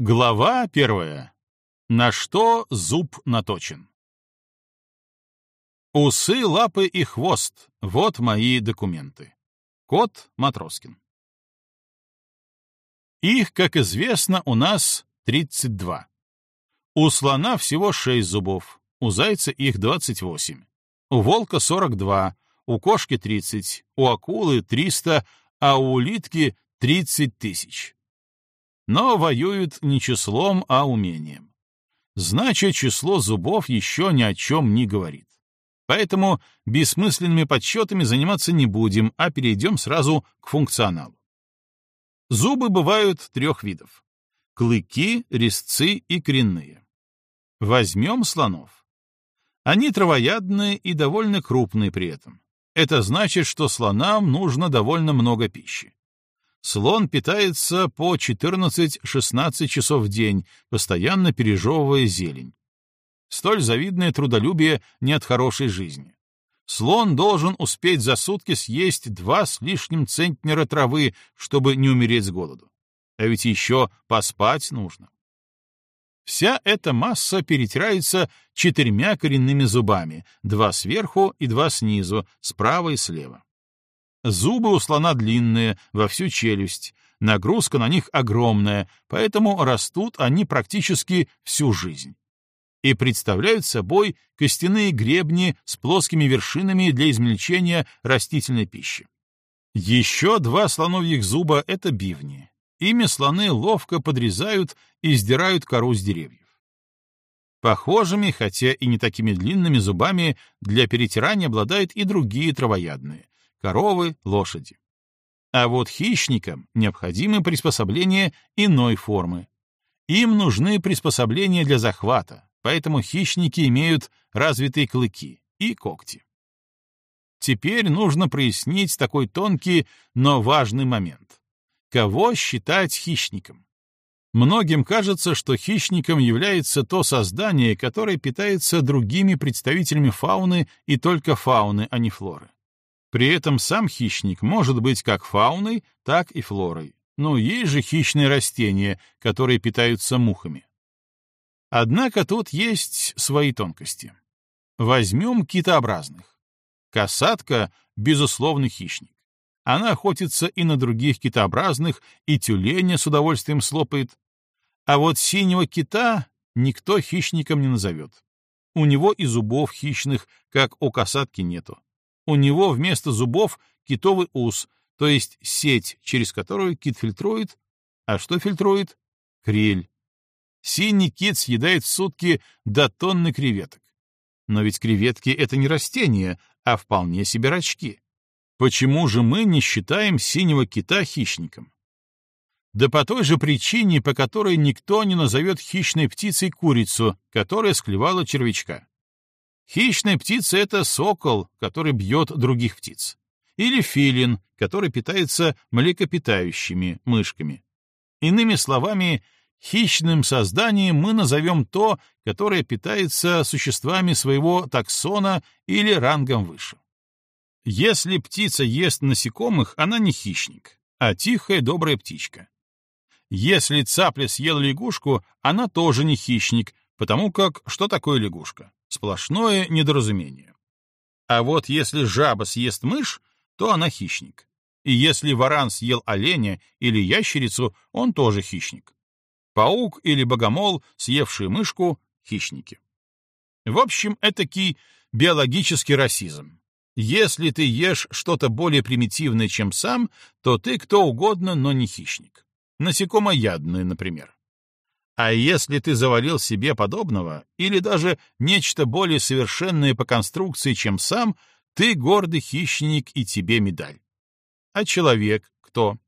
Глава первая. На что зуб наточен? Усы, лапы и хвост — вот мои документы. Кот Матроскин. Их, как известно, у нас 32. У слона всего 6 зубов, у зайца их 28. У волка 42, у кошки 30, у акулы 300, а у улитки 30 тысяч. Но воюют не числом, а умением. Значит, число зубов еще ни о чем не говорит. Поэтому бессмысленными подсчетами заниматься не будем, а перейдем сразу к функционалу. Зубы бывают трех видов. Клыки, резцы и коренные. Возьмем слонов. Они травоядные и довольно крупные при этом. Это значит, что слонам нужно довольно много пищи. Слон питается по 14-16 часов в день, постоянно пережевывая зелень. Столь завидное трудолюбие не от хорошей жизни. Слон должен успеть за сутки съесть два с лишним центнера травы, чтобы не умереть с голоду. А ведь еще поспать нужно. Вся эта масса перетирается четырьмя коренными зубами, два сверху и два снизу, справа и слева. Зубы у слона длинные, во всю челюсть, нагрузка на них огромная, поэтому растут они практически всю жизнь. И представляют собой костяные гребни с плоскими вершинами для измельчения растительной пищи. Еще два слоновьих зуба — это бивни. Ими слоны ловко подрезают и сдирают кору с деревьев. Похожими, хотя и не такими длинными зубами, для перетирания обладают и другие травоядные, коровы, лошади. А вот хищникам необходимы приспособления иной формы. Им нужны приспособления для захвата, поэтому хищники имеют развитые клыки и когти. Теперь нужно прояснить такой тонкий, но важный момент. Кого считать хищником? Многим кажется, что хищником является то создание, которое питается другими представителями фауны и только фауны, а не флоры. При этом сам хищник может быть как фауной, так и флорой. Но есть же хищные растения, которые питаются мухами. Однако тут есть свои тонкости. Возьмем китообразных. Касатка — безусловный хищник. Она охотится и на других китообразных, и тюленя с удовольствием слопает. А вот синего кита никто хищником не назовет. У него и зубов хищных, как у касатки, нету. У него вместо зубов китовый ус, то есть сеть, через которую кит фильтрует. А что фильтрует? Крель. Синий кит съедает в сутки до тонны креветок. Но ведь креветки — это не растения, а вполне себе рачки. Почему же мы не считаем синего кита хищником? Да по той же причине, по которой никто не назовет хищной птицей курицу, которая склевала червячка. Хищная птица — это сокол, который бьет других птиц. Или филин, который питается млекопитающими, мышками. Иными словами, хищным созданием мы назовем то, которое питается существами своего таксона или рангом выше. Если птица ест насекомых, она не хищник, а тихая добрая птичка. Если цапля съела лягушку, она тоже не хищник, потому как что такое лягушка? Сплошное недоразумение. А вот если жаба съест мышь, то она хищник. И если варан съел оленя или ящерицу, он тоже хищник. Паук или богомол, съевшие мышку — хищники. В общем, этакий биологический расизм. Если ты ешь что-то более примитивное, чем сам, то ты кто угодно, но не хищник. Насекомоядные, например. А если ты завалил себе подобного, или даже нечто более совершенное по конструкции, чем сам, ты гордый хищник и тебе медаль. А человек кто?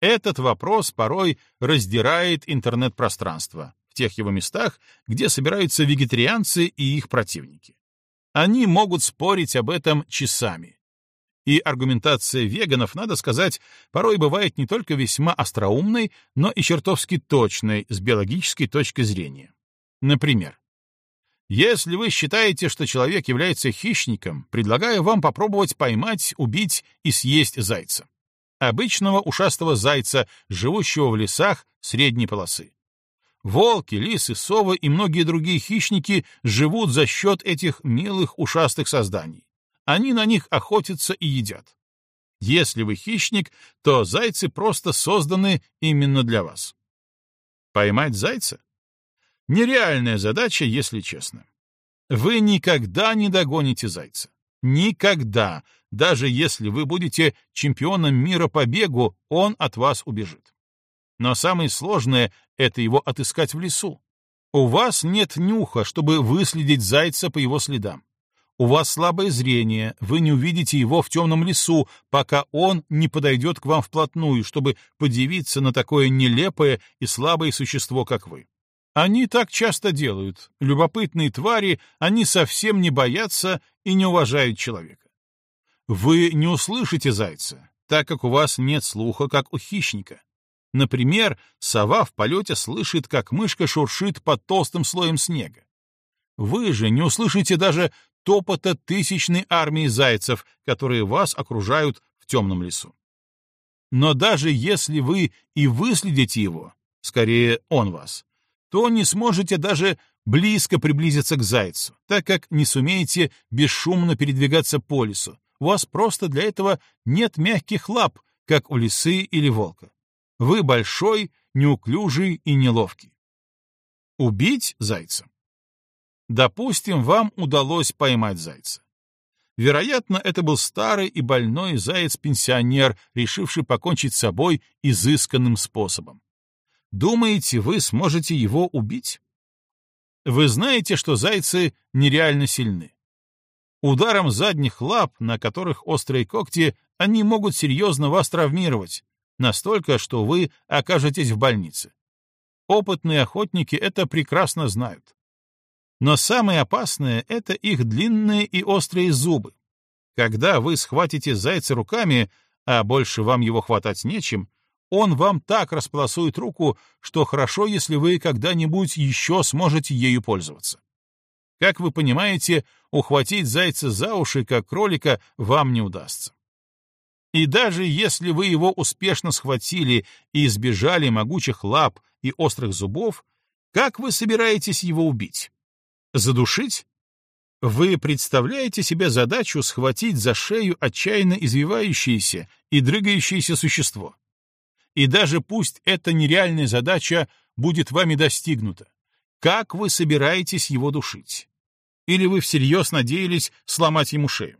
Этот вопрос порой раздирает интернет-пространство в тех его местах, где собираются вегетарианцы и их противники. Они могут спорить об этом часами, и аргументация веганов, надо сказать, порой бывает не только весьма остроумной, но и чертовски точной с биологической точки зрения. Например, если вы считаете, что человек является хищником, предлагаю вам попробовать поймать, убить и съесть зайца. обычного ушастого зайца, живущего в лесах средней полосы. Волки, лисы, совы и многие другие хищники живут за счет этих милых ушастых созданий. Они на них охотятся и едят. Если вы хищник, то зайцы просто созданы именно для вас. Поймать зайца? Нереальная задача, если честно. Вы никогда не догоните зайца. Никогда, даже если вы будете чемпионом мира по бегу, он от вас убежит. Но самое сложное — это его отыскать в лесу. У вас нет нюха, чтобы выследить зайца по его следам. У вас слабое зрение, вы не увидите его в темном лесу, пока он не подойдет к вам вплотную, чтобы подивиться на такое нелепое и слабое существо, как вы. Они так часто делают. Любопытные твари, они совсем не боятся и не уважают человека. Вы не услышите зайца, так как у вас нет слуха, как у хищника. Например, сова в полете слышит, как мышка шуршит под толстым слоем снега. Вы же не услышите даже топота тысячной армии зайцев, которые вас окружают в темном лесу. Но даже если вы и выследите его, скорее он вас, то не сможете даже близко приблизиться к зайцу, так как не сумеете бесшумно передвигаться по лесу, у вас просто для этого нет мягких лап, как у лисы или волка. Вы большой, неуклюжий и неловкий. Убить зайца. Допустим, вам удалось поймать зайца. Вероятно, это был старый и больной заяц-пенсионер, решивший покончить с собой изысканным способом. Думаете, вы сможете его убить? Вы знаете, что зайцы нереально сильны. Ударом задних лап, на которых острые когти, они могут серьезно вас травмировать, настолько, что вы окажетесь в больнице. Опытные охотники это прекрасно знают. Но самое опасное — это их длинные и острые зубы. Когда вы схватите зайца руками, а больше вам его хватать нечем, он вам так располосует руку, что хорошо, если вы когда-нибудь еще сможете ею пользоваться. Как вы понимаете, ухватить зайца за уши, как кролика, вам не удастся. И даже если вы его успешно схватили и избежали могучих лап и острых зубов, как вы собираетесь его убить? Задушить? Вы представляете себе задачу схватить за шею отчаянно извивающееся и дрыгающееся существо? И даже пусть эта нереальная задача будет вами достигнута, как вы собираетесь его душить? Или вы всерьез надеялись сломать ему шею?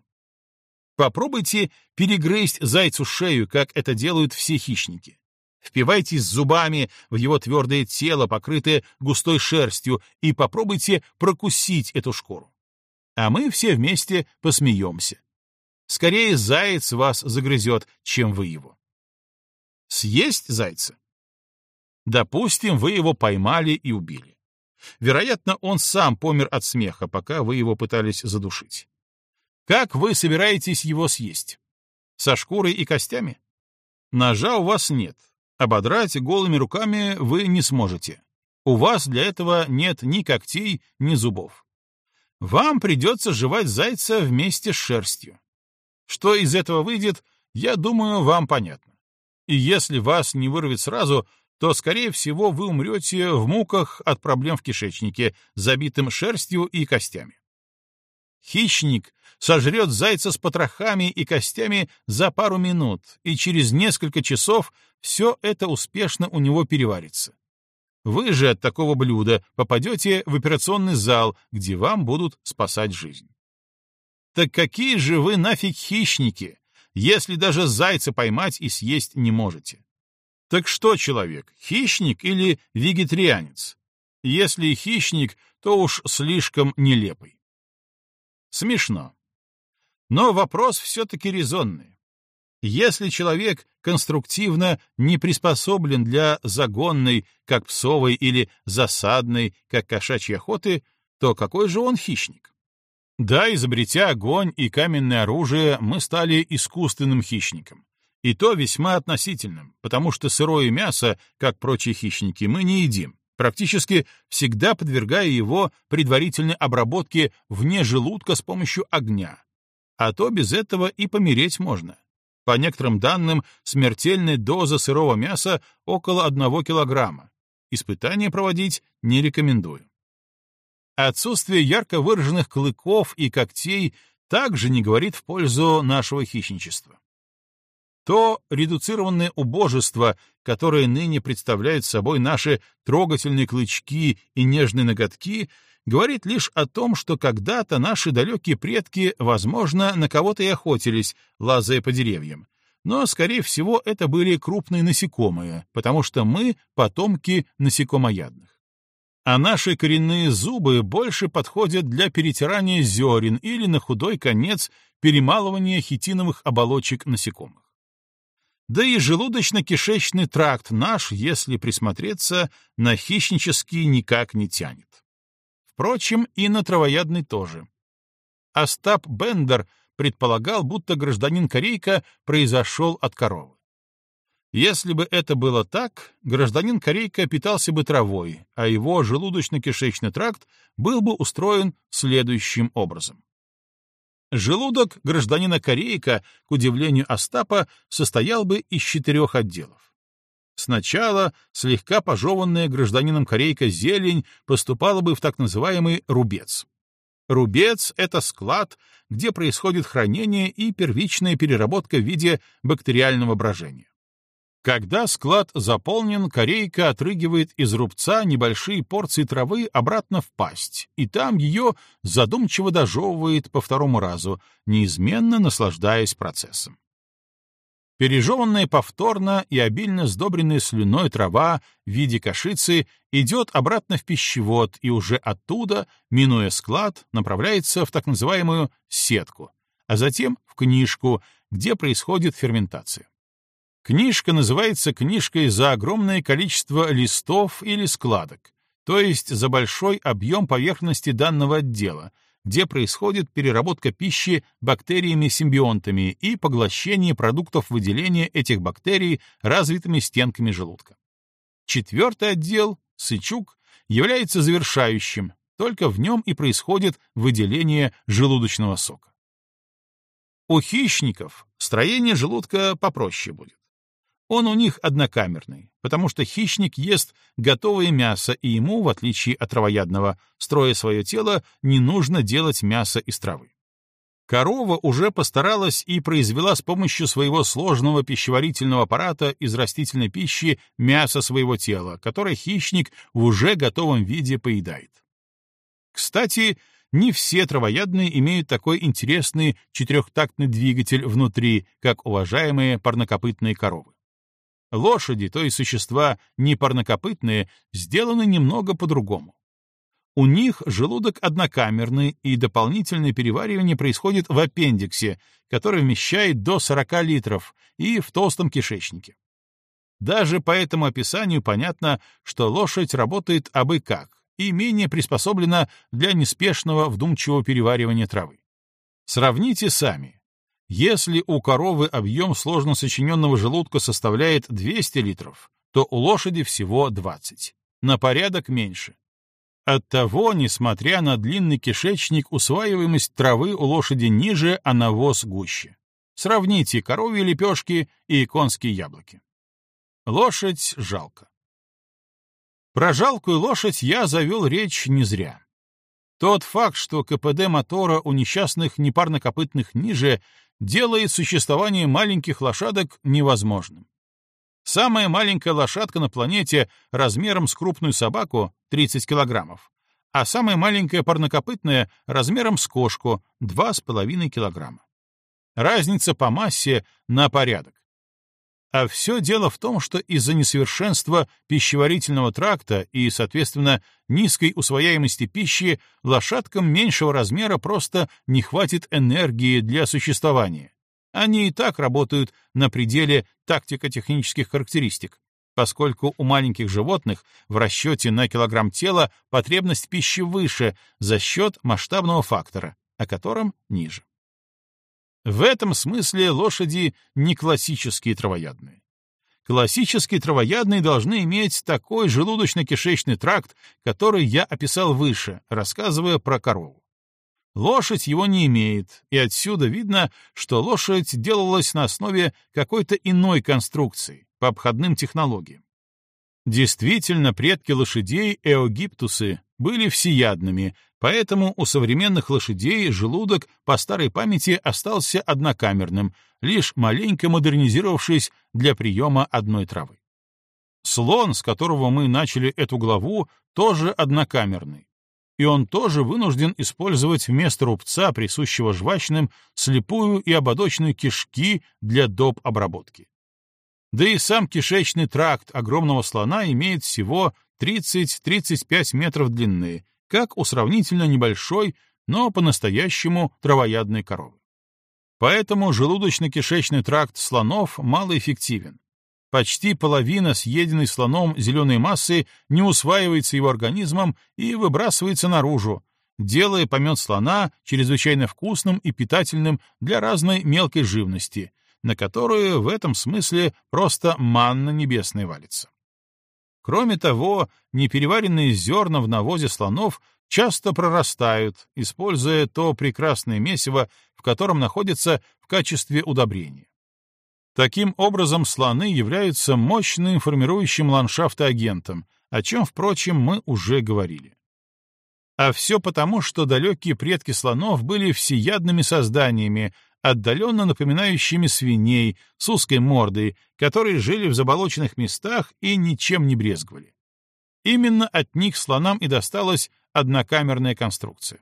Попробуйте перегрызть зайцу шею, как это делают все хищники. Впивайтесь зубами в его твердое тело, покрытое густой шерстью, и попробуйте прокусить эту шкуру. А мы все вместе посмеемся. Скорее заяц вас загрызет, чем вы его. Съесть зайца? Допустим, вы его поймали и убили. Вероятно, он сам помер от смеха, пока вы его пытались задушить. Как вы собираетесь его съесть? Со шкурой и костями? Ножа у вас нет. Ободрать голыми руками вы не сможете. У вас для этого нет ни когтей, ни зубов. Вам придется жевать зайца вместе с шерстью. Что из этого выйдет, я думаю, вам понятно. И если вас не вырвет сразу, то, скорее всего, вы умрете в муках от проблем в кишечнике, забитым шерстью и костями. Хищник сожрет зайца с потрохами и костями за пару минут, и через несколько часов все это успешно у него переварится. Вы же от такого блюда попадете в операционный зал, где вам будут спасать жизнь. Так какие же вы нафиг хищники, если даже зайца поймать и съесть не можете? Так что человек, хищник или вегетарианец? Если хищник, то уж слишком нелепый. Смешно. Но вопрос все-таки резонный. Если человек конструктивно не приспособлен для загонной, как псовой, или засадной, как кошачьей охоты, то какой же он хищник? Да, изобретя огонь и каменное оружие, мы стали искусственным хищником. И то весьма относительным, потому что сырое мясо, как прочие хищники, мы не едим, практически всегда подвергая его предварительной обработке вне желудка с помощью огня. А то без этого и помереть можно. По некоторым данным, смертельная доза сырого мяса около 1 килограмма. Испытания проводить не рекомендую. Отсутствие ярко выраженных клыков и когтей также не говорит в пользу нашего хищничества. То редуцированное убожество, которое ныне представляют собой наши трогательные клычки и нежные ноготки, говорит лишь о том, что когда-то наши далекие предки, возможно, на кого-то и охотились, лазая по деревьям. Но, скорее всего, это были крупные насекомые, потому что мы — потомки насекомоядных. А наши коренные зубы больше подходят для перетирания зерен или, на худой конец, перемалывания хитиновых оболочек насекомых. Да и желудочно-кишечный тракт наш, если присмотреться, на хищнический никак не тянет. Впрочем, и на травоядный тоже. Остап Бендер предполагал, будто гражданин Корейка произошел от коровы. Если бы это было так, гражданин Корейка питался бы травой, а его желудочно-кишечный тракт был бы устроен следующим образом. Желудок гражданина Корейка, к удивлению Остапа, состоял бы из четырех отделов. Сначала слегка пожеванная гражданином Корейка зелень поступала бы в так называемый рубец. Рубец — это склад, где происходит хранение и первичная переработка в виде бактериального брожения. Когда склад заполнен, корейка отрыгивает из рубца небольшие порции травы обратно в пасть, и там ее задумчиво дожевывает по второму разу, неизменно наслаждаясь процессом. Пережеванная повторно и обильно сдобренная слюной трава в виде кашицы идет обратно в пищевод и уже оттуда, минуя склад, направляется в так называемую сетку, а затем в книжку, где происходит ферментация. Книжка называется книжкой за огромное количество листов или складок, то есть за большой объем поверхности данного отдела, где происходит переработка пищи бактериями-симбионтами и поглощение продуктов выделения этих бактерий развитыми стенками желудка. Четвертый отдел, сычук, является завершающим, только в нем и происходит выделение желудочного сока. У хищников строение желудка попроще будет. Он у них однокамерный, потому что хищник ест готовое мясо, и ему, в отличие от травоядного, строя свое тело, не нужно делать мясо из травы. Корова уже постаралась и произвела с помощью своего сложного пищеварительного аппарата из растительной пищи мясо своего тела, которое хищник в уже готовом виде поедает. Кстати, не все травоядные имеют такой интересный четырехтактный двигатель внутри, как уважаемые парнокопытные коровы. Лошади, то есть существа непарнокопытные, сделаны немного по-другому. У них желудок однокамерный, и дополнительное переваривание происходит в аппендиксе, который вмещает до 40 литров, и в толстом кишечнике. Даже по этому описанию понятно, что лошадь работает абы как и менее приспособлена для неспешного вдумчивого переваривания травы. Сравните сами. Если у коровы объем сложно сочиненного желудка составляет 200 литров, то у лошади всего 20. На порядок меньше. Оттого, несмотря на длинный кишечник, усваиваемость травы у лошади ниже, а навоз гуще. Сравните коровьи лепешки и конские яблоки. Лошадь жалко. Про жалкую лошадь я завел речь не зря. Тот факт, что КПД мотора у несчастных непарнокопытных ниже, делает существование маленьких лошадок невозможным. Самая маленькая лошадка на планете размером с крупную собаку — 30 килограммов, а самая маленькая парнокопытная размером с кошку — 2,5 килограмма. Разница по массе на порядок. А все дело в том, что из-за несовершенства пищеварительного тракта и, соответственно, низкой усвояемости пищи лошадкам меньшего размера просто не хватит энергии для существования. Они и так работают на пределе тактико-технических характеристик, поскольку у маленьких животных в расчете на килограмм тела потребность пищи выше за счет масштабного фактора, о котором ниже. В этом смысле лошади не классические травоядные. Классические травоядные должны иметь такой желудочно-кишечный тракт, который я описал выше, рассказывая про корову. Лошадь его не имеет, и отсюда видно, что лошадь делалась на основе какой-то иной конструкции, по обходным технологиям. Действительно, предки лошадей эогиптусы были всеядными, поэтому у современных лошадей желудок по старой памяти остался однокамерным, лишь маленько модернизировавшись для приема одной травы. Слон, с которого мы начали эту главу, тоже однокамерный, и он тоже вынужден использовать вместо рубца, присущего жвачным, слепую и ободочную кишки для доп. обработки. Да и сам кишечный тракт огромного слона имеет всего 30-35 метров длины, как у сравнительно небольшой, но по-настоящему травоядной коровы. Поэтому желудочно-кишечный тракт слонов малоэффективен. Почти половина съеденной слоном зеленой массы не усваивается его организмом и выбрасывается наружу, делая помет слона чрезвычайно вкусным и питательным для разной мелкой живности, на которую в этом смысле просто манна небесная валится. Кроме того, непереваренные зерна в навозе слонов часто прорастают, используя то прекрасное месиво, в котором находится в качестве удобрения. Таким образом, слоны являются мощным формирующим ландшафты агентом, о чем, впрочем, мы уже говорили. А все потому, что далекие предки слонов были всеядными созданиями, отдаленно напоминающими свиней с узкой мордой, которые жили в заболоченных местах и ничем не брезговали. Именно от них слонам и досталась однокамерная конструкция.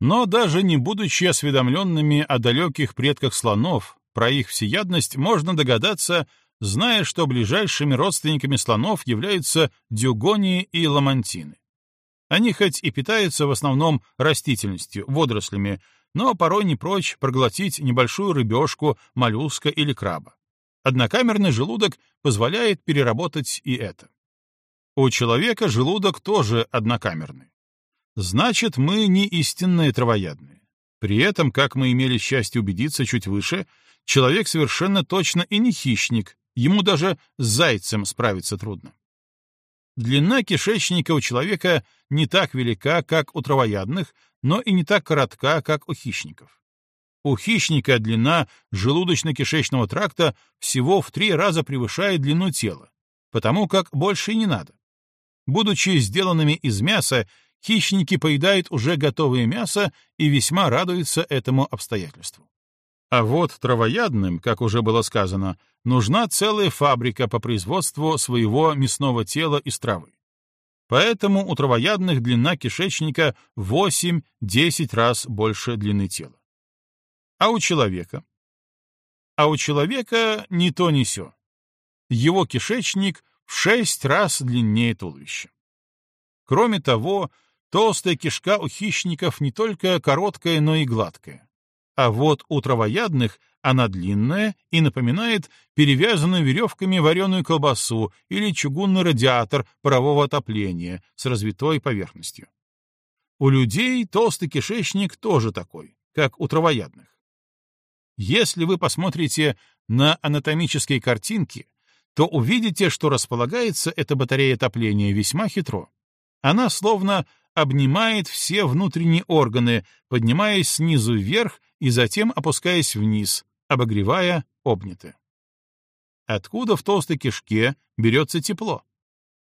Но даже не будучи осведомленными о далеких предках слонов, про их всеядность можно догадаться, зная, что ближайшими родственниками слонов являются дюгонии и ламантины. Они хоть и питаются в основном растительностью, водорослями, но порой не прочь проглотить небольшую рыбешку, моллюска или краба. Однокамерный желудок позволяет переработать и это. У человека желудок тоже однокамерный. Значит, мы не истинные травоядные. При этом, как мы имели счастье убедиться чуть выше, человек совершенно точно и не хищник, ему даже с зайцем справиться трудно. Длина кишечника у человека не так велика, как у травоядных, но и не так коротка, как у хищников. У хищника длина желудочно-кишечного тракта всего в три раза превышает длину тела, потому как больше и не надо. Будучи сделанными из мяса, хищники поедают уже готовое мясо и весьма радуются этому обстоятельству. А вот травоядным, как уже было сказано, нужна целая фабрика по производству своего мясного тела из травы. Поэтому у травоядных длина кишечника 8-10 раз больше длины тела. А у человека? А у человека ни то ни сё. Его кишечник в 6 раз длиннее туловища. Кроме того, толстая кишка у хищников не только короткая, но и гладкая. А вот у травоядных она длинная и напоминает перевязанную веревками вареную колбасу или чугунный радиатор парового отопления с развитой поверхностью. У людей толстый кишечник тоже такой, как у травоядных. Если вы посмотрите на анатомические картинки, то увидите, что располагается эта батарея отопления весьма хитро. Она словно обнимает все внутренние органы, поднимаясь снизу вверх и затем опускаясь вниз, обогревая обняты. Откуда в толстой кишке берется тепло?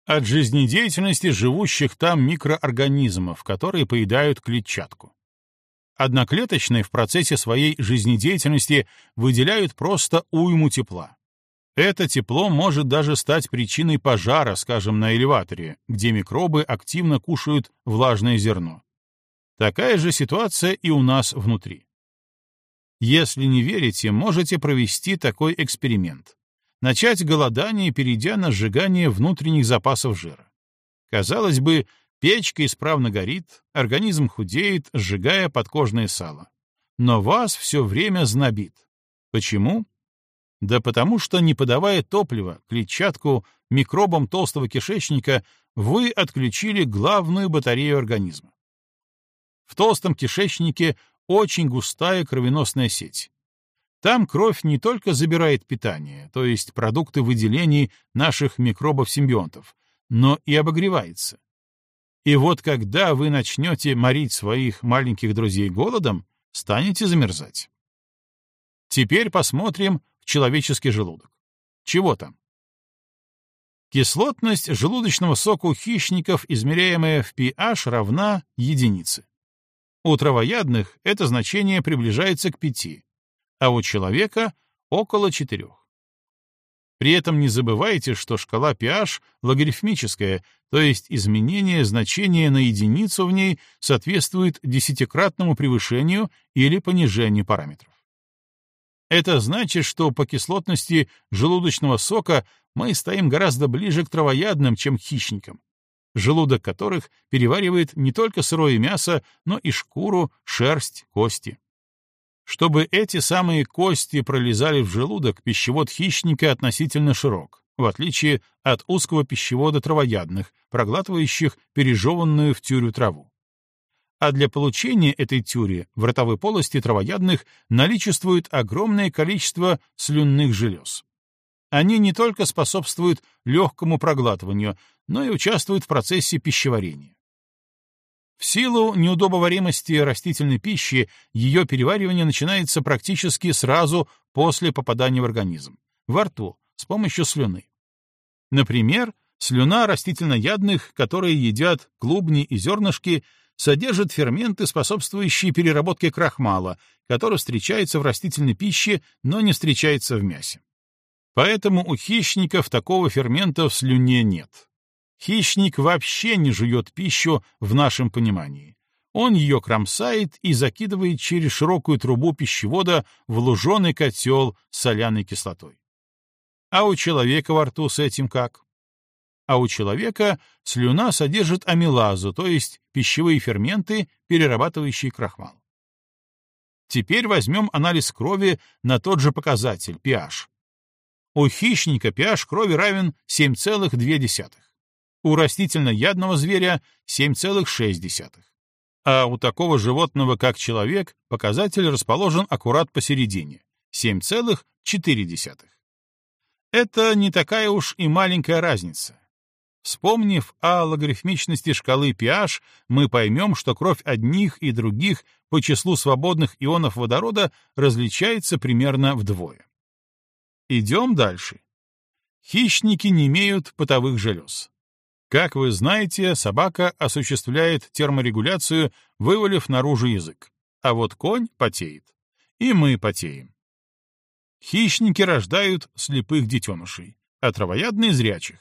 От жизнедеятельности живущих там микроорганизмов, которые поедают клетчатку. Одноклеточные в процессе своей жизнедеятельности выделяют просто уйму тепла. Это тепло может даже стать причиной пожара, скажем, на элеваторе, где микробы активно кушают влажное зерно. Такая же ситуация и у нас внутри. Если не верите, можете провести такой эксперимент. Начать голодание, перейдя на сжигание внутренних запасов жира. Казалось бы, печка исправно горит, организм худеет, сжигая подкожное сало. Но вас все время знобит. Почему? Да потому что, не подавая топлива, клетчатку, микробам толстого кишечника, вы отключили главную батарею организма. В толстом кишечнике очень густая кровеносная сеть. Там кровь не только забирает питание, то есть продукты выделений наших микробов-симбионтов, но и обогревается. И вот когда вы начнете морить своих маленьких друзей голодом, станете замерзать. Теперь посмотрим в человеческий желудок. Чего там? Кислотность желудочного сока у хищников, измеряемая в pH, равна единице. У травоядных это значение приближается к 5, а у человека — около 4. При этом не забывайте, что шкала pH логарифмическая, то есть изменение значения на единицу в ней соответствует десятикратному превышению или понижению параметров. Это значит, что по кислотности желудочного сока мы стоим гораздо ближе к травоядным, чем к хищникам, желудок которых переваривает не только сырое мясо, но и шкуру, шерсть, кости. Чтобы эти самые кости пролезали в желудок, пищевод хищника относительно широк, в отличие от узкого пищевода травоядных, проглатывающих пережеванную в тюрю траву. А для получения этой тюри в ротовой полости травоядных наличествует огромное количество слюнных желез. Они не только способствуют легкому проглатыванию, но и участвуют в процессе пищеварения. В силу неудобоваримости растительной пищи ее переваривание начинается практически сразу после попадания в организм, во рту, с помощью слюны. Например, слюна растительноядных, которые едят клубни и зернышки, содержит ферменты, способствующие переработке крахмала, который встречается в растительной пище, но не встречается в мясе. Поэтому у хищников такого фермента в слюне нет. Хищник вообще не жует пищу в нашем понимании. Он ее кромсает и закидывает через широкую трубу пищевода в луженый котел с соляной кислотой. А у человека во рту с этим как? А у человека слюна содержит амилазу, то есть пищевые ферменты, перерабатывающие крахмал. Теперь возьмем анализ крови на тот же показатель, pH. У хищника pH крови равен 7,2 у растительноядного зверя 7,6. А у такого животного, как человек, показатель расположен аккурат посередине — 7,4. Это не такая уж и маленькая разница. Вспомнив о логарифмичности шкалы pH, мы поймем, что кровь одних и других по числу свободных ионов водорода различается примерно вдвое. Идем дальше. Хищники не имеют потовых желез. Как вы знаете, собака осуществляет терморегуляцию, вывалив наружу язык, а вот конь потеет. И мы потеем. Хищники рождают слепых детенышей, а травоядные — зрячих.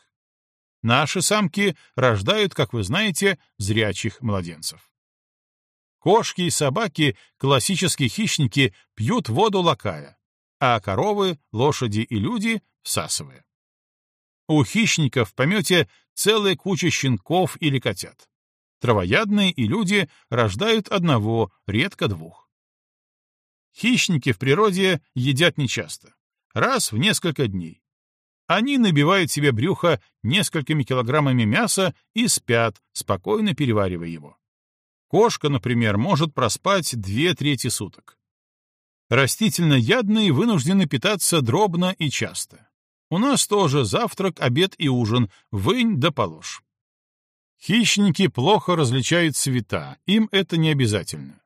Наши самки рождают, как вы знаете, зрячих младенцев. Кошки и собаки, классические хищники, пьют воду лакая, а коровы, лошади и люди — всасывая. У хищников в помете целая куча щенков или котят. Травоядные и люди рождают одного, редко двух. Хищники в природе едят нечасто, раз в несколько дней. Они набивают себе брюхо несколькими килограммами мяса и спят, спокойно переваривая его. Кошка, например, может проспать две трети суток. Растительноядные вынуждены питаться дробно и часто. У нас тоже завтрак, обед и ужин, вынь да положь. Хищники плохо различают цвета, им это не обязательно.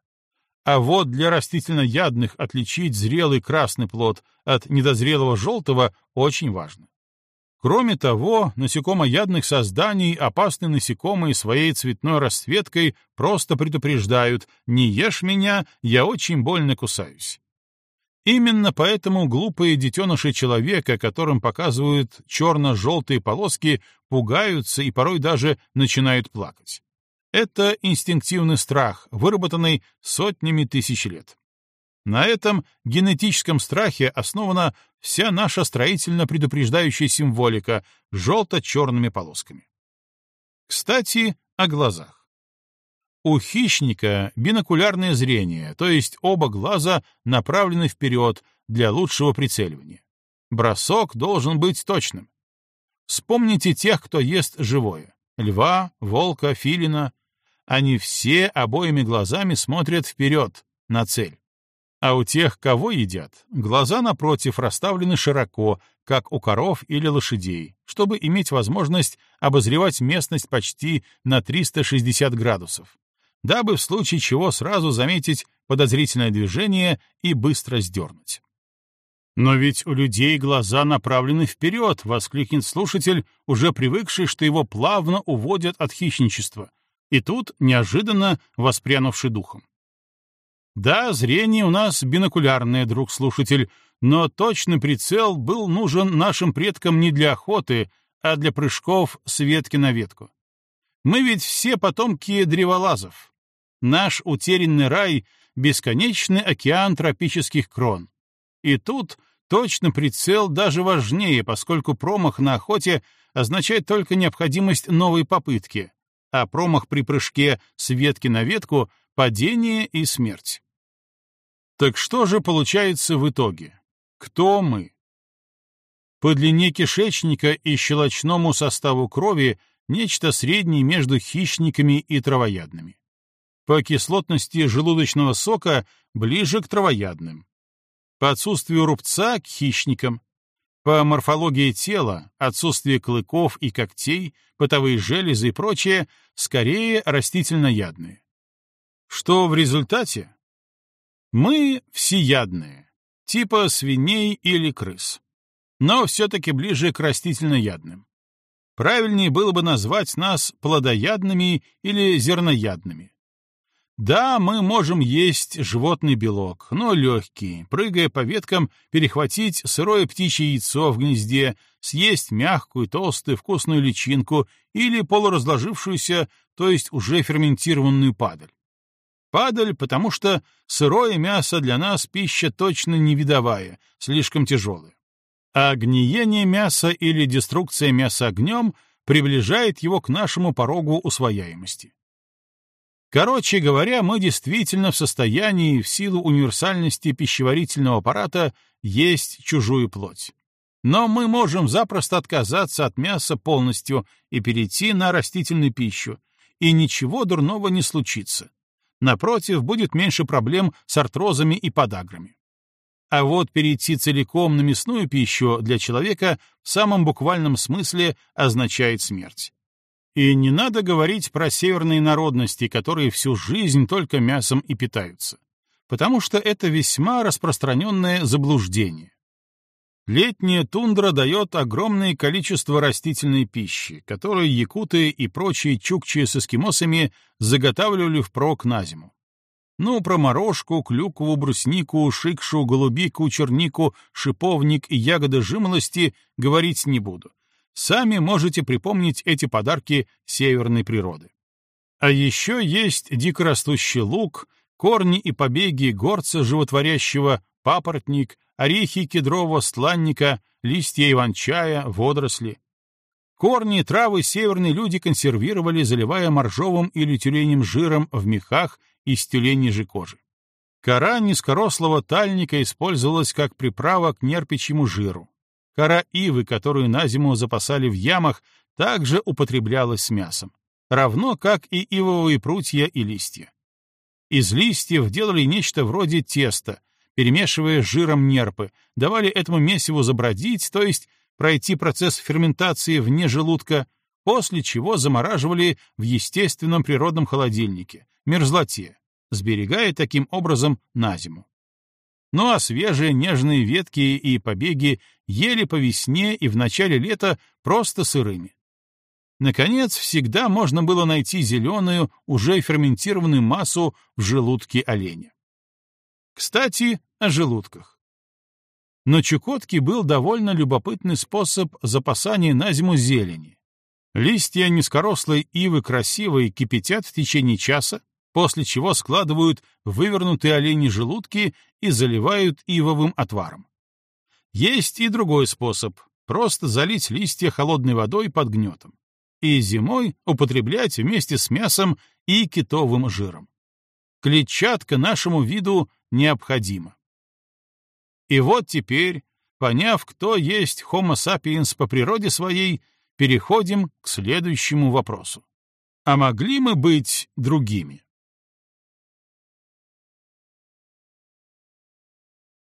А вот для растительноядных отличить зрелый красный плод от недозрелого желтого очень важно. Кроме того, насекомоядных созданий опасные насекомые своей цветной расцветкой просто предупреждают «не ешь меня, я очень больно кусаюсь». Именно поэтому глупые детеныши человека, которым показывают черно-желтые полоски, пугаются и порой даже начинают плакать. Это инстинктивный страх, выработанный сотнями тысяч лет. На этом генетическом страхе основана вся наша строительно-предупреждающая символика желто-черными полосками. Кстати, о глазах. У хищника бинокулярное зрение, то есть оба глаза направлены вперед для лучшего прицеливания. Бросок должен быть точным. Вспомните тех, кто ест живое. Льва, волка, филина. Они все обоими глазами смотрят вперед, на цель. А у тех, кого едят, глаза, напротив, расставлены широко, как у коров или лошадей, чтобы иметь возможность обозревать местность почти на 360 градусов, дабы в случае чего сразу заметить подозрительное движение и быстро сдернуть. «Но ведь у людей глаза направлены вперед!» — воскликнет слушатель, уже привыкший, что его плавно уводят от хищничества, и тут неожиданно воспрянувший духом. Да, зрение у нас бинокулярное, друг слушатель, но точный прицел был нужен нашим предкам не для охоты, а для прыжков с ветки на ветку. Мы ведь все потомки древолазов. Наш утерянный рай — бесконечный океан тропических крон. И тут точно прицел даже важнее, поскольку промах на охоте означает только необходимость новой попытки, а промах при прыжке с ветки на ветку — падение и смерть. Так что же получается в итоге? Кто мы? По длине кишечника и щелочному составу крови нечто среднее между хищниками и травоядными. По кислотности желудочного сока ближе к травоядным. По отсутствию рубца — к хищникам. По морфологии тела, отсутствие клыков и когтей, потовые железы и прочее, скорее растительноядные. Что в результате? Мы всеядные, типа свиней или крыс, но все-таки ближе к растительноядным. Правильнее было бы назвать нас плодоядными или зерноядными. Да, мы можем есть животный белок, но легкий, прыгая по веткам, перехватить сырое птичье яйцо в гнезде, съесть мягкую, толстую, вкусную личинку или полуразложившуюся, то есть уже ферментированную падаль. Падаль, потому что сырое мясо для нас пища точно не видовая, слишком тяжелая. А гниение мяса или деструкция мяса огнем приближает его к нашему порогу усвояемости. Короче говоря, мы действительно в состоянии, в силу универсальности пищеварительного аппарата, есть чужую плоть. Но мы можем запросто отказаться от мяса полностью и перейти на растительную пищу, и ничего дурного не случится Напротив, будет меньше проблем с артрозами и подаграми. А вот перейти целиком на мясную пищу для человека в самом буквальном смысле означает смерть. И не надо говорить про северные народности, которые всю жизнь только мясом и питаются, потому что это весьма распространенное заблуждение. Летняя тундра дает огромное количество растительной пищи, которую якуты и прочие чукчи с эскимосами заготавливали впрок на зиму. Ну, про морожку, клюкву, бруснику, шикшу, голубику, чернику, шиповник и ягоды жимолости говорить не буду. Сами можете припомнить эти подарки северной природы. А еще есть дикорастущий лук, корни и побеги горца животворящего, папоротник, орехи кедрового стланника, листья иван-чая, водоросли. Корни и травы северные люди консервировали, заливая моржовым или тюленем жиром в мехах из же кожи. Кора низкорослого тальника использовалась как приправа к нерпичьему жиру. Кора ивы, которую на зиму запасали в ямах, также употреблялась с мясом, равно как и ивовые прутья и листья. Из листьев делали нечто вроде теста, перемешивая с жиром нерпы, давали этому месиву забродить, то есть пройти процесс ферментации вне желудка, после чего замораживали в естественном природном холодильнике, мерзлоте, сберегая таким образом на зиму. Ну а свежие нежные ветки и побеги ели по весне и в начале лета просто сырыми. Наконец, всегда можно было найти зеленую, уже ферментированную массу в желудке оленя. Кстати, о желудках. На Чукотке был довольно любопытный способ запасания на зиму зелени. Листья низкорослой ивы красивые кипятят в течение часа, после чего складывают вывернутые оленьи желудки и заливают ивовым отваром. Есть и другой способ — просто залить листья холодной водой под гнетом и зимой употреблять вместе с мясом и китовым жиром. Клетчатка нашему виду необходима. И вот теперь, поняв, кто есть Homo sapiens по природе своей, переходим к следующему вопросу. А могли мы быть другими?